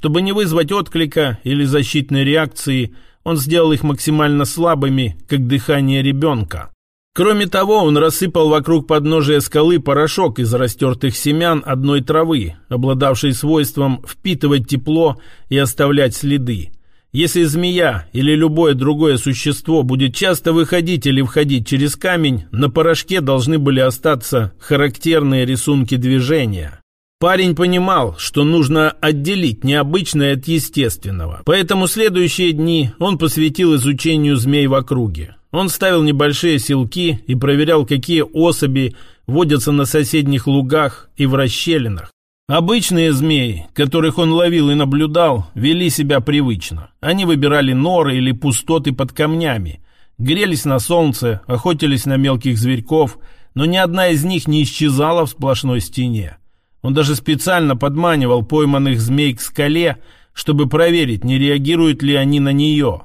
Чтобы не вызвать отклика или защитной реакции, он сделал их максимально слабыми, как дыхание ребенка. Кроме того, он рассыпал вокруг подножия скалы порошок из растертых семян одной травы, обладавшей свойством впитывать тепло и оставлять следы. Если змея или любое другое существо будет часто выходить или входить через камень, на порошке должны были остаться характерные рисунки движения. Парень понимал, что нужно отделить необычное от естественного, поэтому следующие дни он посвятил изучению змей в округе. Он ставил небольшие селки и проверял, какие особи водятся на соседних лугах и в расщелинах. Обычные змеи, которых он ловил и наблюдал, вели себя привычно. Они выбирали норы или пустоты под камнями, грелись на солнце, охотились на мелких зверьков, но ни одна из них не исчезала в сплошной стене. Он даже специально подманивал пойманных змей к скале, чтобы проверить, не реагируют ли они на нее.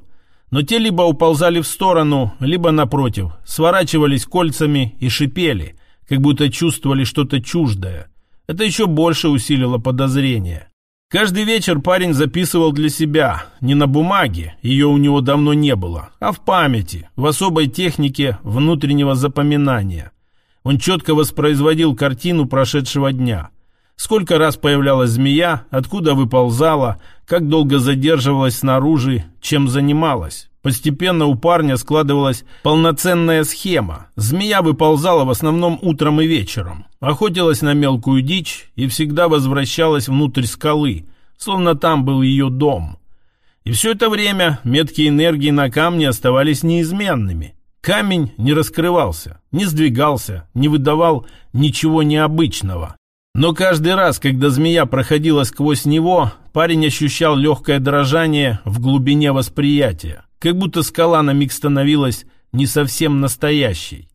Но те либо уползали в сторону, либо, напротив, сворачивались кольцами и шипели, как будто чувствовали что-то чуждое. Это еще больше усилило подозрение. Каждый вечер парень записывал для себя, не на бумаге, ее у него давно не было, а в памяти, в особой технике внутреннего запоминания. Он четко воспроизводил картину прошедшего дня – Сколько раз появлялась змея, откуда выползала, как долго задерживалась снаружи, чем занималась. Постепенно у парня складывалась полноценная схема. Змея выползала в основном утром и вечером, охотилась на мелкую дичь и всегда возвращалась внутрь скалы, словно там был ее дом. И все это время метки энергии на камне оставались неизменными. Камень не раскрывался, не сдвигался, не выдавал ничего необычного. Но каждый раз, когда змея проходила сквозь него, парень ощущал легкое дрожание в глубине восприятия, как будто скала на миг становилась не совсем настоящей.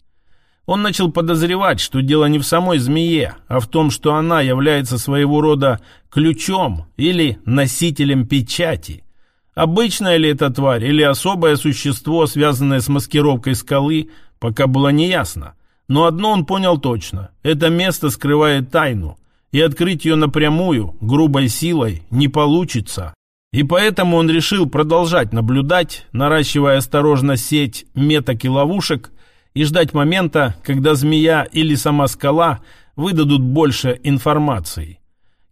Он начал подозревать, что дело не в самой змее, а в том, что она является своего рода ключом или носителем печати. Обычная ли это тварь или особое существо, связанное с маскировкой скалы, пока было неясно. Но одно он понял точно. Это место скрывает тайну, и открыть ее напрямую, грубой силой, не получится. И поэтому он решил продолжать наблюдать, наращивая осторожно сеть меток и ловушек, и ждать момента, когда змея или сама скала выдадут больше информации.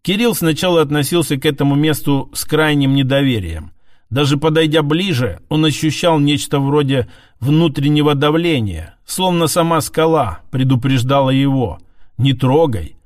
Кирилл сначала относился к этому месту с крайним недоверием. Даже подойдя ближе, он ощущал нечто вроде внутреннего давления, словно сама скала предупреждала его «не трогай».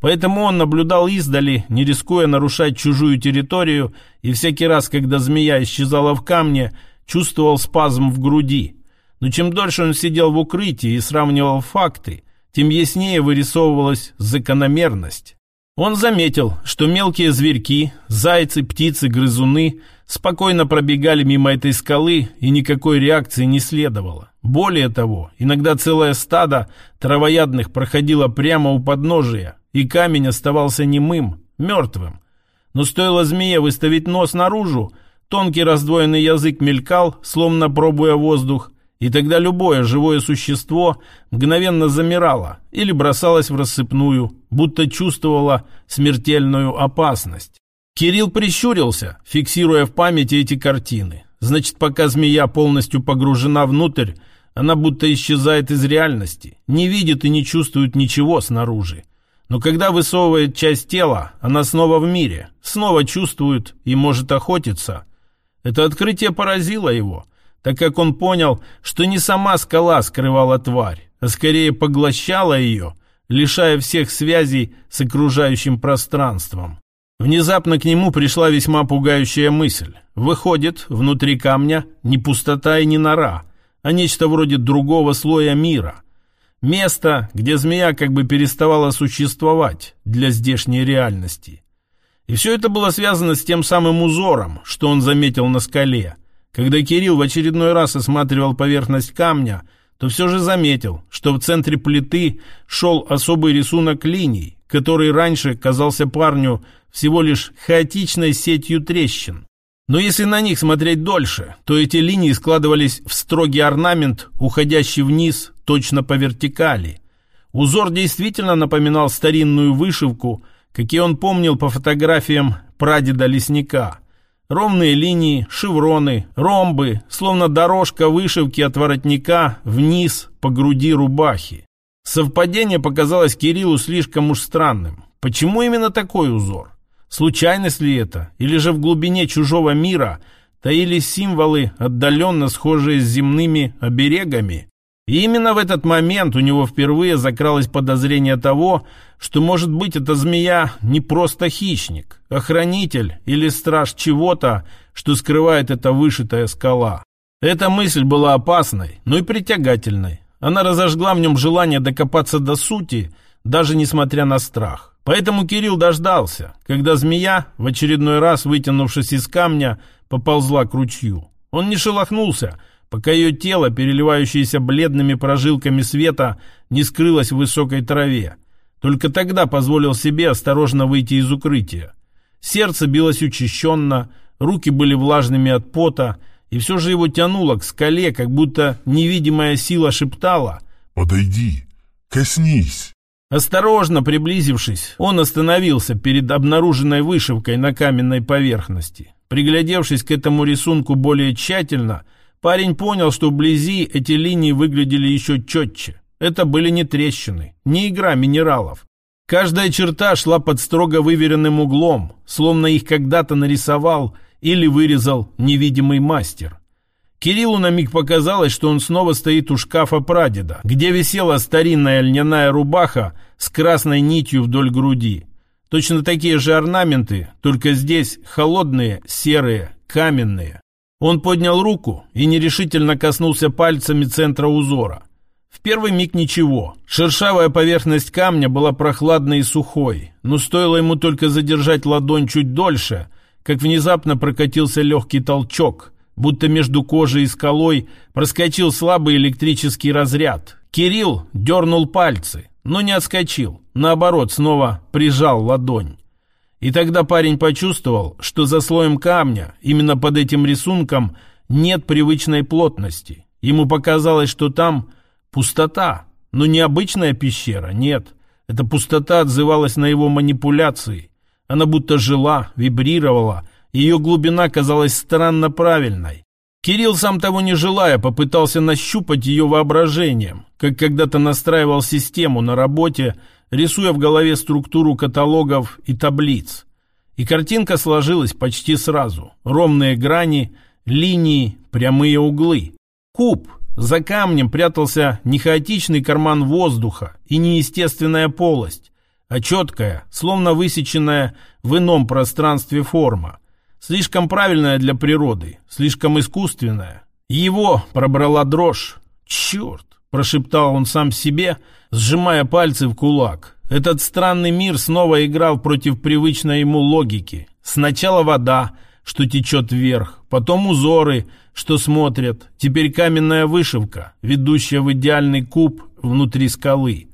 Поэтому он наблюдал издали, не рискуя нарушать чужую территорию, и всякий раз, когда змея исчезала в камне, чувствовал спазм в груди. Но чем дольше он сидел в укрытии и сравнивал факты, тем яснее вырисовывалась закономерность. Он заметил, что мелкие зверьки, зайцы, птицы, грызуны спокойно пробегали мимо этой скалы, и никакой реакции не следовало. Более того, иногда целое стадо травоядных проходило прямо у подножия, и камень оставался немым, мертвым. Но стоило змее выставить нос наружу, тонкий раздвоенный язык мелькал, словно пробуя воздух, и тогда любое живое существо мгновенно замирало или бросалось в рассыпную, будто чувствовало смертельную опасность. Кирилл прищурился, фиксируя в памяти эти картины. Значит, пока змея полностью погружена внутрь, она будто исчезает из реальности, не видит и не чувствует ничего снаружи. Но когда высовывает часть тела, она снова в мире, снова чувствует и может охотиться. Это открытие поразило его – так как он понял, что не сама скала скрывала тварь, а скорее поглощала ее, лишая всех связей с окружающим пространством. Внезапно к нему пришла весьма пугающая мысль. Выходит, внутри камня не пустота и не нора, а нечто вроде другого слоя мира. Место, где змея как бы переставала существовать для здешней реальности. И все это было связано с тем самым узором, что он заметил на скале – когда Кирилл в очередной раз осматривал поверхность камня, то все же заметил, что в центре плиты шел особый рисунок линий, который раньше казался парню всего лишь хаотичной сетью трещин. Но если на них смотреть дольше, то эти линии складывались в строгий орнамент, уходящий вниз точно по вертикали. Узор действительно напоминал старинную вышивку, какие он помнил по фотографиям прадеда лесника. Ровные линии, шевроны, ромбы, словно дорожка вышивки от воротника вниз по груди рубахи. Совпадение показалось Кириллу слишком уж странным. Почему именно такой узор? Случайность ли это? Или же в глубине чужого мира таились символы, отдаленно схожие с земными оберегами? И именно в этот момент у него впервые закралось подозрение того, что, может быть, эта змея не просто хищник, а хранитель или страж чего-то, что скрывает эта вышитая скала. Эта мысль была опасной, но и притягательной. Она разожгла в нем желание докопаться до сути, даже несмотря на страх. Поэтому Кирилл дождался, когда змея, в очередной раз вытянувшись из камня, поползла к ручью. Он не шелохнулся, пока ее тело, переливающееся бледными прожилками света, не скрылось в высокой траве. Только тогда позволил себе осторожно выйти из укрытия. Сердце билось учащенно, руки были влажными от пота, и все же его тянуло к скале, как будто невидимая сила шептала «Подойди, коснись». Осторожно приблизившись, он остановился перед обнаруженной вышивкой на каменной поверхности. Приглядевшись к этому рисунку более тщательно, парень понял, что вблизи эти линии выглядели еще четче. Это были не трещины, не игра минералов. Каждая черта шла под строго выверенным углом, словно их когда-то нарисовал или вырезал невидимый мастер. Кириллу на миг показалось, что он снова стоит у шкафа прадеда, где висела старинная льняная рубаха с красной нитью вдоль груди. Точно такие же орнаменты, только здесь холодные, серые, каменные. Он поднял руку и нерешительно коснулся пальцами центра узора. В первый миг ничего. Шершавая поверхность камня была прохладной и сухой, но стоило ему только задержать ладонь чуть дольше – как внезапно прокатился легкий толчок, будто между кожей и скалой проскочил слабый электрический разряд. Кирилл дернул пальцы, но не отскочил, наоборот, снова прижал ладонь. И тогда парень почувствовал, что за слоем камня, именно под этим рисунком, нет привычной плотности. Ему показалось, что там пустота, но не обычная пещера, нет. Эта пустота отзывалась на его манипуляции, она будто жила, вибрировала, ее глубина казалась странно правильной. Кирилл, сам того не желая, попытался нащупать ее воображением, как когда-то настраивал систему на работе, рисуя в голове структуру каталогов и таблиц. И картинка сложилась почти сразу. Ровные грани, линии, прямые углы. Куб. За камнем прятался не хаотичный карман воздуха и неестественная полость, а четкая, словно высеченная в ином пространстве форма. Слишком правильная для природы, слишком искусственная. Его пробрала дрожь. «Черт!» – прошептал он сам себе, сжимая пальцы в кулак. Этот странный мир снова играл против привычной ему логики. Сначала вода, что течет вверх, потом узоры, что смотрят, теперь каменная вышивка, ведущая в идеальный куб внутри скалы.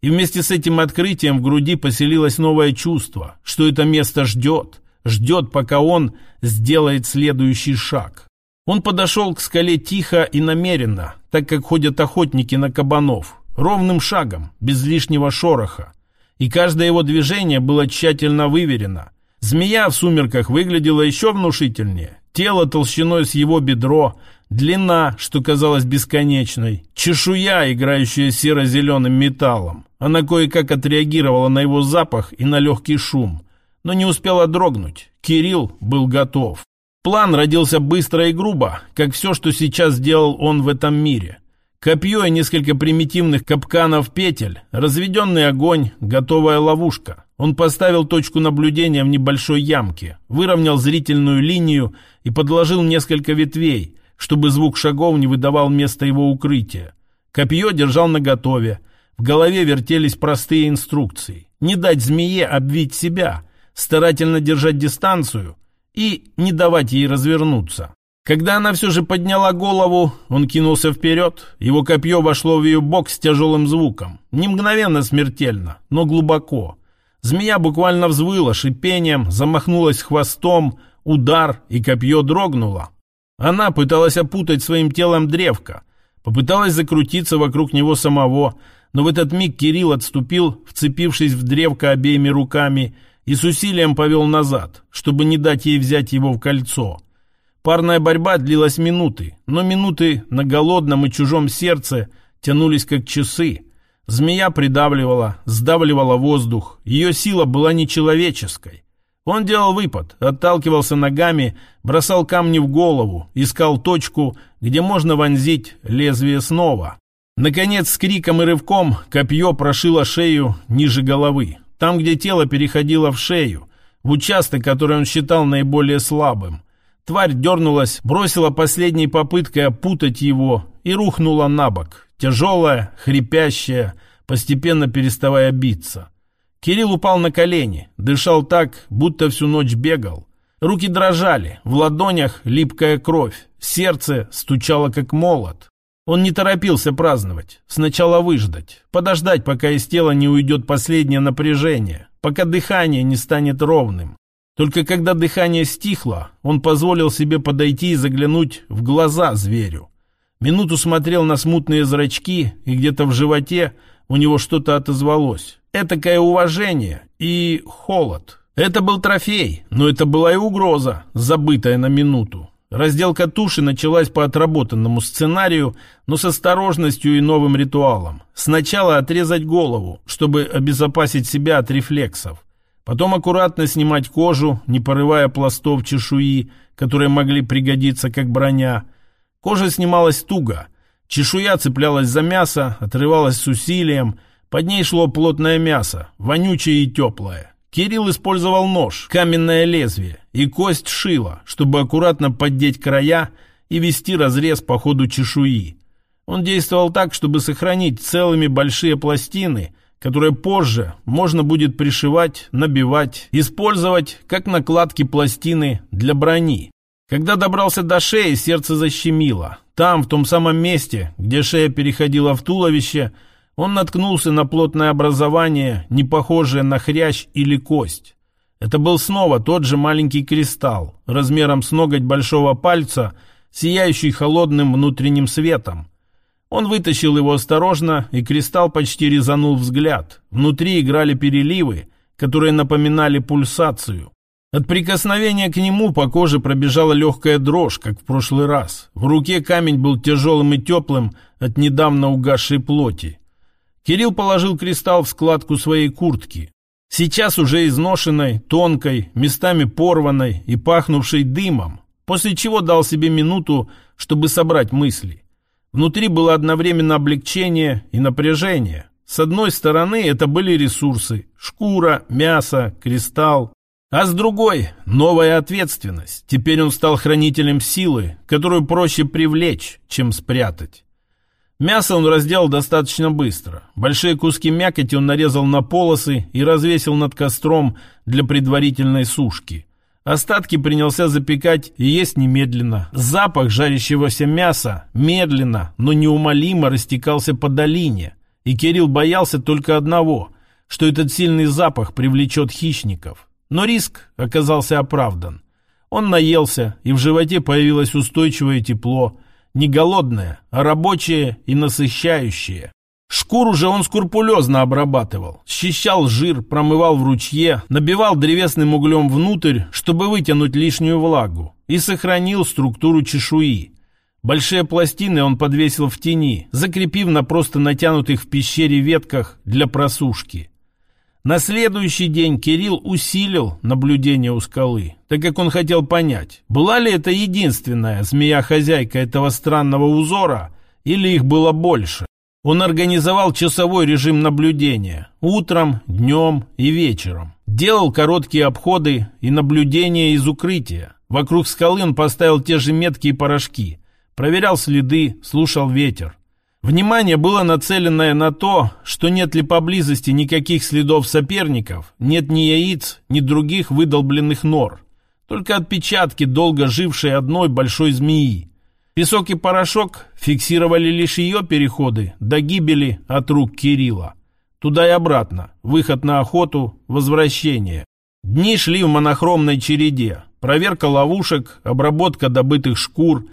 И вместе с этим открытием в груди поселилось новое чувство, что это место ждет, ждет, пока он сделает следующий шаг. Он подошел к скале тихо и намеренно, так как ходят охотники на кабанов, ровным шагом, без лишнего шороха. И каждое его движение было тщательно выверено. Змея в сумерках выглядела еще внушительнее. Тело толщиной с его бедро, длина, что казалось бесконечной, чешуя, играющая серо-зеленым металлом. Она кое-как отреагировала на его запах и на легкий шум, но не успела дрогнуть. Кирилл был готов. План родился быстро и грубо, как все, что сейчас сделал он в этом мире. Копье и несколько примитивных капканов петель, разведенный огонь, готовая ловушка. Он поставил точку наблюдения в небольшой ямке, выровнял зрительную линию и подложил несколько ветвей, чтобы звук шагов не выдавал место его укрытия. Копье держал наготове, в голове вертелись простые инструкции. Не дать змее обвить себя, старательно держать дистанцию и не давать ей развернуться. Когда она все же подняла голову, он кинулся вперед. Его копье вошло в ее бок с тяжелым звуком. Не мгновенно смертельно, но глубоко. Змея буквально взвыла шипением, замахнулась хвостом, удар, и копье дрогнуло. Она пыталась опутать своим телом древко, попыталась закрутиться вокруг него самого, Но в этот миг Кирилл отступил, вцепившись в древко обеими руками, и с усилием повел назад, чтобы не дать ей взять его в кольцо. Парная борьба длилась минуты, но минуты на голодном и чужом сердце тянулись как часы. Змея придавливала, сдавливала воздух. Ее сила была нечеловеческой. Он делал выпад, отталкивался ногами, бросал камни в голову, искал точку, где можно вонзить лезвие снова. Наконец, с криком и рывком копье прошило шею ниже головы, там, где тело переходило в шею, в участок, который он считал наиболее слабым. Тварь дернулась, бросила последней попыткой опутать его и рухнула на бок, тяжелая, хрипящая, постепенно переставая биться. Кирилл упал на колени, дышал так, будто всю ночь бегал. Руки дрожали, в ладонях липкая кровь, сердце стучало как молот. Он не торопился праздновать, сначала выждать, подождать, пока из тела не уйдет последнее напряжение, пока дыхание не станет ровным. Только когда дыхание стихло, он позволил себе подойти и заглянуть в глаза зверю. Минуту смотрел на смутные зрачки, и где-то в животе у него что-то отозвалось. Этакое уважение и холод. Это был трофей, но это была и угроза, забытая на минуту. Разделка туши началась по отработанному сценарию, но с осторожностью и новым ритуалом. Сначала отрезать голову, чтобы обезопасить себя от рефлексов. Потом аккуратно снимать кожу, не порывая пластов чешуи, которые могли пригодиться как броня. Кожа снималась туго. Чешуя цеплялась за мясо, отрывалась с усилием. Под ней шло плотное мясо, вонючее и теплое. Кирилл использовал нож, каменное лезвие и кость шила, чтобы аккуратно поддеть края и вести разрез по ходу чешуи. Он действовал так, чтобы сохранить целыми большие пластины, которые позже можно будет пришивать, набивать, использовать как накладки пластины для брони. Когда добрался до шеи, сердце защемило. Там, в том самом месте, где шея переходила в туловище, он наткнулся на плотное образование, не похожее на хрящ или кость. Это был снова тот же маленький кристалл, размером с ноготь большого пальца, сияющий холодным внутренним светом. Он вытащил его осторожно, и кристалл почти резанул взгляд. Внутри играли переливы, которые напоминали пульсацию. От прикосновения к нему по коже пробежала легкая дрожь, как в прошлый раз. В руке камень был тяжелым и теплым от недавно угасшей плоти. Кирилл положил кристалл в складку своей куртки. Сейчас уже изношенной, тонкой, местами порванной и пахнувшей дымом, после чего дал себе минуту, чтобы собрать мысли. Внутри было одновременно облегчение и напряжение. С одной стороны это были ресурсы – шкура, мясо, кристалл. А с другой – новая ответственность. Теперь он стал хранителем силы, которую проще привлечь, чем спрятать. Мясо он разделал достаточно быстро. Большие куски мякоти он нарезал на полосы и развесил над костром для предварительной сушки. Остатки принялся запекать и есть немедленно. Запах жарящегося мяса медленно, но неумолимо растекался по долине. И Кирилл боялся только одного, что этот сильный запах привлечет хищников. Но риск оказался оправдан. Он наелся, и в животе появилось устойчивое тепло – не голодное, а рабочее и насыщающее. Шкуру же он скрупулезно обрабатывал, счищал жир, промывал в ручье, набивал древесным углем внутрь, чтобы вытянуть лишнюю влагу, и сохранил структуру чешуи. Большие пластины он подвесил в тени, закрепив на просто натянутых в пещере ветках для просушки. На следующий день Кирилл усилил наблюдение у скалы, так как он хотел понять, была ли это единственная змея-хозяйка этого странного узора, или их было больше. Он организовал часовой режим наблюдения утром, днем и вечером. Делал короткие обходы и наблюдения из укрытия. Вокруг скалы он поставил те же метки и порошки. Проверял следы, слушал ветер. Внимание было нацеленное на то, что нет ли поблизости никаких следов соперников, нет ни яиц, ни других выдолбленных нор. Только отпечатки долго жившей одной большой змеи. Песок и порошок фиксировали лишь ее переходы до гибели от рук Кирилла. Туда и обратно, выход на охоту, возвращение. Дни шли в монохромной череде. Проверка ловушек, обработка добытых шкур,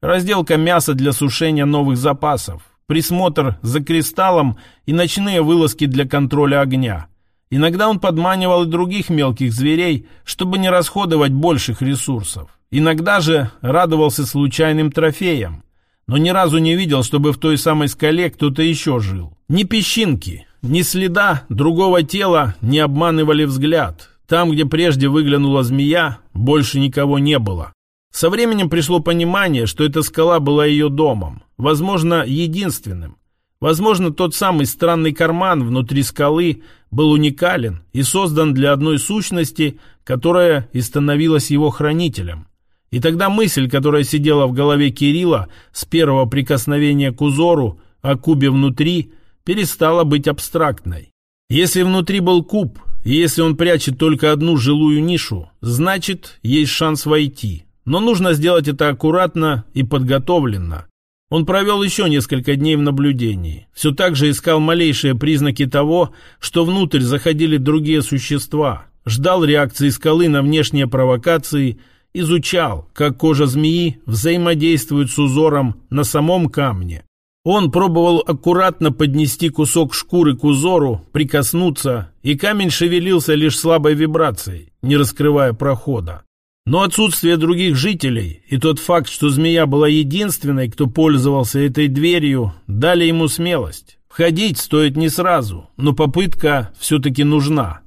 разделка мяса для сушения новых запасов, присмотр за кристаллом и ночные вылазки для контроля огня. Иногда он подманивал и других мелких зверей, чтобы не расходовать больших ресурсов. Иногда же радовался случайным трофеям. Но ни разу не видел, чтобы в той самой скале кто-то еще жил. Ни песчинки, ни следа другого тела не обманывали взгляд. Там, где прежде выглянула змея, больше никого не было. Со временем пришло понимание, что эта скала была ее домом, возможно, единственным. Возможно, тот самый странный карман внутри скалы был уникален и создан для одной сущности, которая и становилась его хранителем. И тогда мысль, которая сидела в голове Кирилла с первого прикосновения к узору о кубе внутри, перестала быть абстрактной. Если внутри был куб, и если он прячет только одну жилую нишу, значит, есть шанс войти. Но нужно сделать это аккуратно и подготовленно. Он провел еще несколько дней в наблюдении. Все так же искал малейшие признаки того, что внутрь заходили другие существа. Ждал реакции скалы на внешние провокации, изучал, как кожа змеи взаимодействует с узором на самом камне. Он пробовал аккуратно поднести кусок шкуры к узору, прикоснуться, и камень шевелился лишь слабой вибрацией, не раскрывая прохода. Но отсутствие других жителей и тот факт, что змея была единственной, кто пользовался этой дверью, дали ему смелость. Входить стоит не сразу, но попытка все-таки нужна.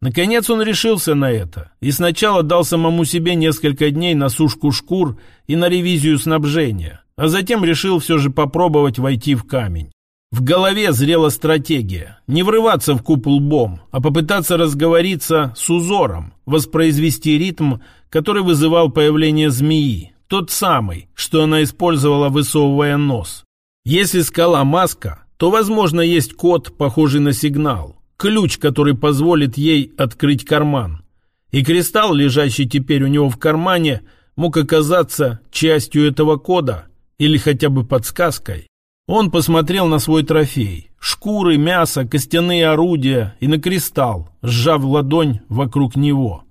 Наконец он решился на это и сначала дал самому себе несколько дней на сушку шкур и на ревизию снабжения, а затем решил все же попробовать войти в камень. В голове зрела стратегия. Не врываться в купол бом, а попытаться разговориться с узором, воспроизвести ритм, который вызывал появление змеи. Тот самый, что она использовала, высовывая нос. Если скала маска, то, возможно, есть код, похожий на сигнал. Ключ, который позволит ей открыть карман. И кристалл, лежащий теперь у него в кармане, мог оказаться частью этого кода или хотя бы подсказкой. Он посмотрел на свой трофей. Шкуры, мясо, костяные орудия и на кристалл, сжав ладонь вокруг него.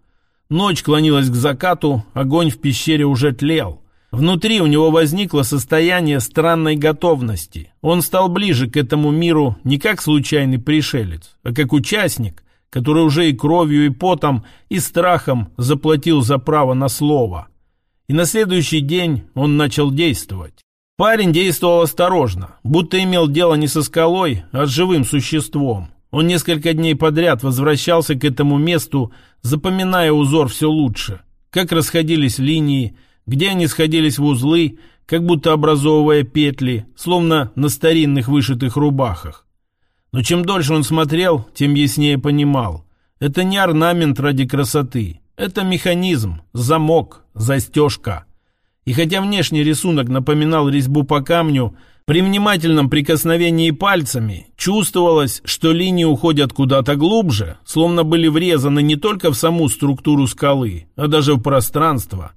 Ночь клонилась к закату, огонь в пещере уже тлел. Внутри у него возникло состояние странной готовности. Он стал ближе к этому миру не как случайный пришелец, а как участник, который уже и кровью, и потом, и страхом заплатил за право на слово. И на следующий день он начал действовать. Парень действовал осторожно, будто имел дело не со скалой, а с живым существом. Он несколько дней подряд возвращался к этому месту, запоминая узор все лучше. Как расходились линии, где они сходились в узлы, как будто образовывая петли, словно на старинных вышитых рубахах. Но чем дольше он смотрел, тем яснее понимал. Это не орнамент ради красоты. Это механизм, замок, застежка. И хотя внешний рисунок напоминал резьбу по камню, при внимательном прикосновении пальцами чувствовалось, что линии уходят куда-то глубже, словно были врезаны не только в саму структуру скалы, а даже в пространство.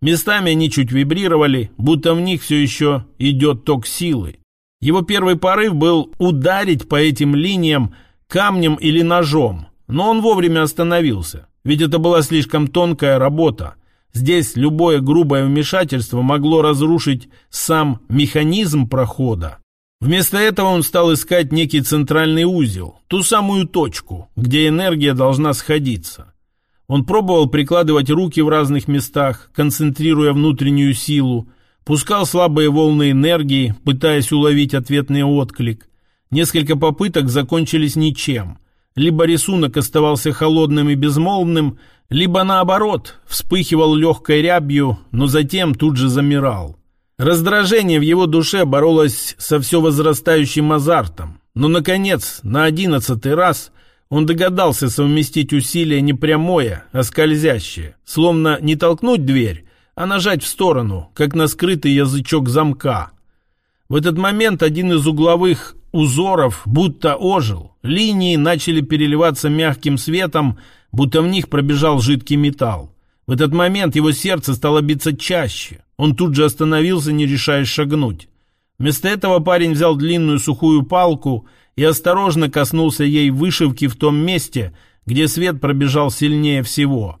Местами они чуть вибрировали, будто в них все еще идет ток силы. Его первый порыв был ударить по этим линиям камнем или ножом, но он вовремя остановился, ведь это была слишком тонкая работа. Здесь любое грубое вмешательство могло разрушить сам механизм прохода. Вместо этого он стал искать некий центральный узел, ту самую точку, где энергия должна сходиться. Он пробовал прикладывать руки в разных местах, концентрируя внутреннюю силу, пускал слабые волны энергии, пытаясь уловить ответный отклик. Несколько попыток закончились ничем. Либо рисунок оставался холодным и безмолвным, либо наоборот, вспыхивал легкой рябью, но затем тут же замирал. Раздражение в его душе боролось со все возрастающим азартом, но, наконец, на одиннадцатый раз он догадался совместить усилие не прямое, а скользящее, словно не толкнуть дверь, а нажать в сторону, как на скрытый язычок замка. В этот момент один из угловых узоров будто ожил, линии начали переливаться мягким светом, будто в них пробежал жидкий металл. В этот момент его сердце стало биться чаще. Он тут же остановился, не решаясь шагнуть. Вместо этого парень взял длинную сухую палку и осторожно коснулся ей вышивки в том месте, где свет пробежал сильнее всего.